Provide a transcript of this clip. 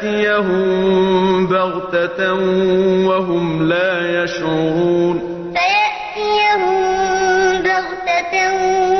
فيأتيهم بغتة وهم لا يشعرون. فيأتيهم بغتة وهم